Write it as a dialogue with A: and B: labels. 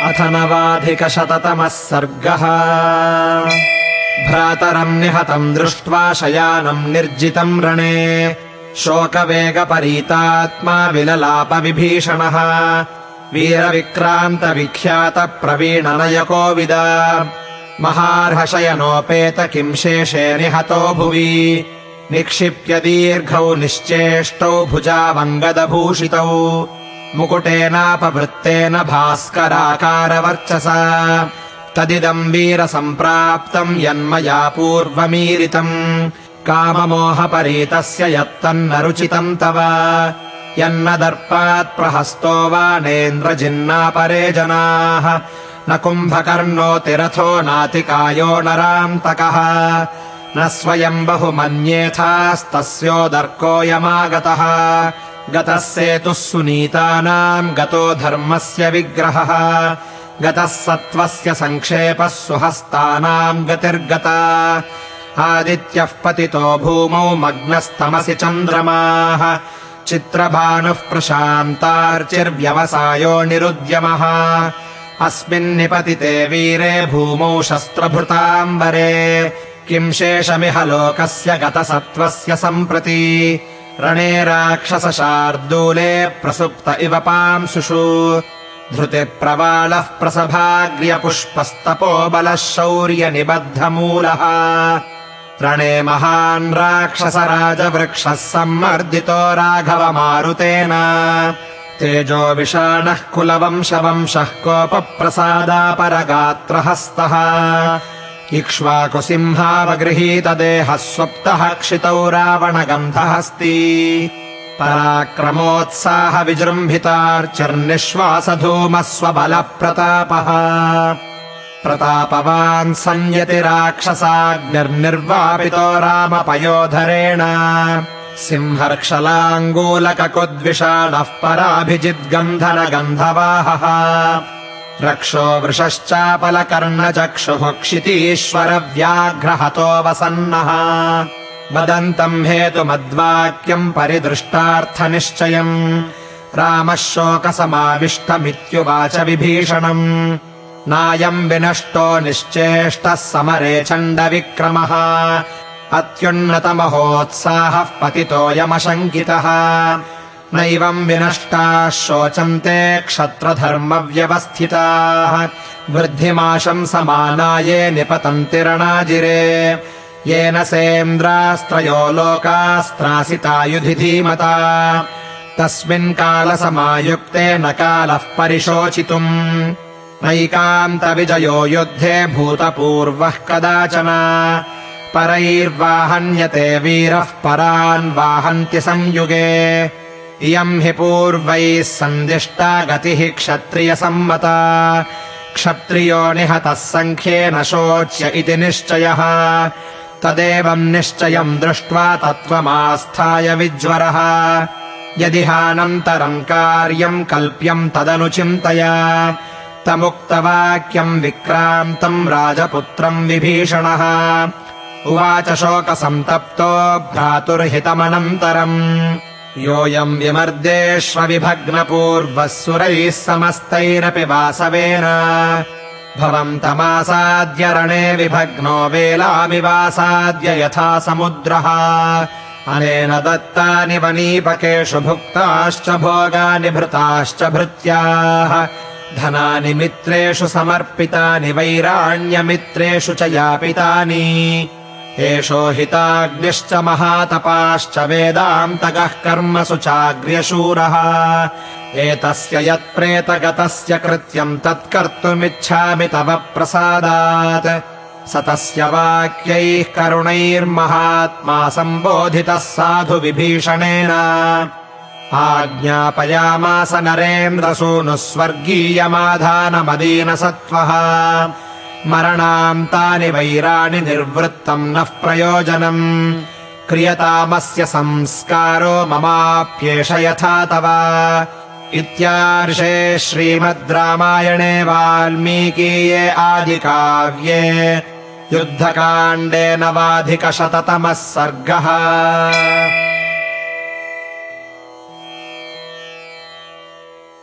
A: अथ नवाधिकशततमः सर्गः। भ्रातरम् निहतम् दृष्ट्वा शयानम् निर्जितम् रणे। शोकवेगपरीतात्मा विललापविभीषणः। वीरविक्रान्तविख्यातप्रवीणनयकोविद। महार्हशयनोपेत किम् शेषे निहतो भुवि। निक्षिप्य दीर्घौ निश्चेष्टौ भुजावङ्गदभूषितौ मुकुटेनापवृत्तेन भास्कराकारवर्चसा। तदिदम् वीरसम्प्राप्तम् यन्मया पूर्वमीरितम्। काममोहपरीतस्य यत्तन्न रुचितम् तव। यन्न दर्पात् प्रहस्तो वा नेन्द्रजिन्नापरे जनाः। न कुम्भकर्णोतिरथो नातिकायो नरान्तकः। न स्वयम् बहुमन्येथास्तस्योदर्कोऽयमागतः गतः सेतुः सुनीतानाम् गतो धर्मस्य विग्रहः। गतः सत्त्वस्य सङ्क्षेपः सुहस्तानाम् गतिर्गता। आदित्यः पतितो भूमौ मग्नस्तमसि चन्द्रमाः। चित्रभानुः प्रशान्तार्चिर्व्यवसायो निरुद्यमः। अस्मिन्निपतिते वीरे भूमौ शस्त्रभृताम्बरे। किम् शेषमिह लोकस्य गतसत्त्वस्य सम्प्रति रणे राक्षसशार्दूले प्रसुप्त इव पांसुषु धृतिप्रवालः प्रसभाग्र्यपुष्पस्तपो बलः शौर्यनिबद्धमूलः। रणे महान् राक्षसराजवृक्षः सम्मर्दितो राघवमारुतेन। तेजो विषाणः कुलवंशवंशः कोपप्रसादापरगात्रहस्तः इक्ष्वाकुसिंहावगृहीतदेहः स्वप्तः क्षितौ रावणगन्धहस्ती पराक्रमोत्साहविजृम्भितार्चिर्निःश्वासधूमः स्वबलप्रतापः प्रतापवान् संयति राक्षसाग्निर्निर्वापितो रामपयोधरेण। सिंहर्क्षलाङ्गूलककुद्विषाणः पराभिजिद्गन्धनगन्धवाहः रक्षो वृषश्चापलकर्णचक्षुः क्षितीश्वरव्याघ्रहतो वसन्नः। वदन्तम् हेतुमद्वाक्यम् परिदृष्टार्थनिश्चयम्। रामः शोकसमाविष्टमित्युवाच विभीषणम्। नायम् विनष्टो निश्चेष्टः समरे चण्डविक्रमः। अत्युन्नतमहोत्साहः पतितोऽयमशङ्कितः नैवम् विनष्टाः शोचन्ते क्षत्रधर्मव्यवस्थिताः। वृद्धिमाशम् समानाये निपतन्ति रणाजिरे। येन सेन्द्रास्त्रयो लोकास्त्रासितायुधि धीमता तस्मिन् कालसमायुक्ते न कालः परिशोचितुम्। नैकान्तविजयो युद्धे भूतपूर्वः कदाचन। परैर्वाहन्यते वीरः परान् वाहन्ति संयुगे इयम् हि पूर्वैः सन्दिष्टा गतिः क्षत्रियसम्मता। क्षत्रियो निहतः सङ्ख्येन शोच्य इति निश्चयः। तदेवम् निश्चयम् दृष्ट्वा तत्त्वमास्थाय विज्वरः। यदिहानन्तरम् कार्यम् कल्प्यम् तदनुचिन्तय। तमुक्तवाक्यम् विक्रान्तम् राजपुत्रम् विभीषणः। उवाच शोकसन्तप्तो भ्रातुर्हितमनन्तरम् योऽयम् विमर्देष्वविभग्नपूर्वः सुरैः समस्तैरपि वासवेन। भवन्तमासाद्य रणे विभग्नो वेलामिवासाद्य यथा समुद्रः। अनेन दत्तानि वनीपकेषु भुक्ताश्च भोगानि भृताश्च भृत्याः। धनानि मित्रेषु समर्पितानि वैराण्यमित्रेषु च यापितानि एषो हिताग्निश्च महातपाश्च वेदान्तकः कर्मसु चाग्र्यशूरः एतस्य यत्प्रेतगतस्य कृत्यम् तत्कर्तुमिच्छामि तव प्रसादात्। स तस्य वाक्यैः करुणैर्महात्मा सम्बोधितः साधु विभीषणेन। आज्ञापयामास नरेन्द्रसूनुः स्वर्गीयमाधानमदीनसत्त्वः मरणाम् तानि वैराणि निर्वृत्तम् नः प्रयोजनम्। क्रियतामस्य संस्कारो ममाप्येष यथा तव। इत्यार्षे श्रीमद् रामायणे वाल्मीकीये आदिकाव्ये। युद्धकाण्डे नवाधिकशततमः सर्गः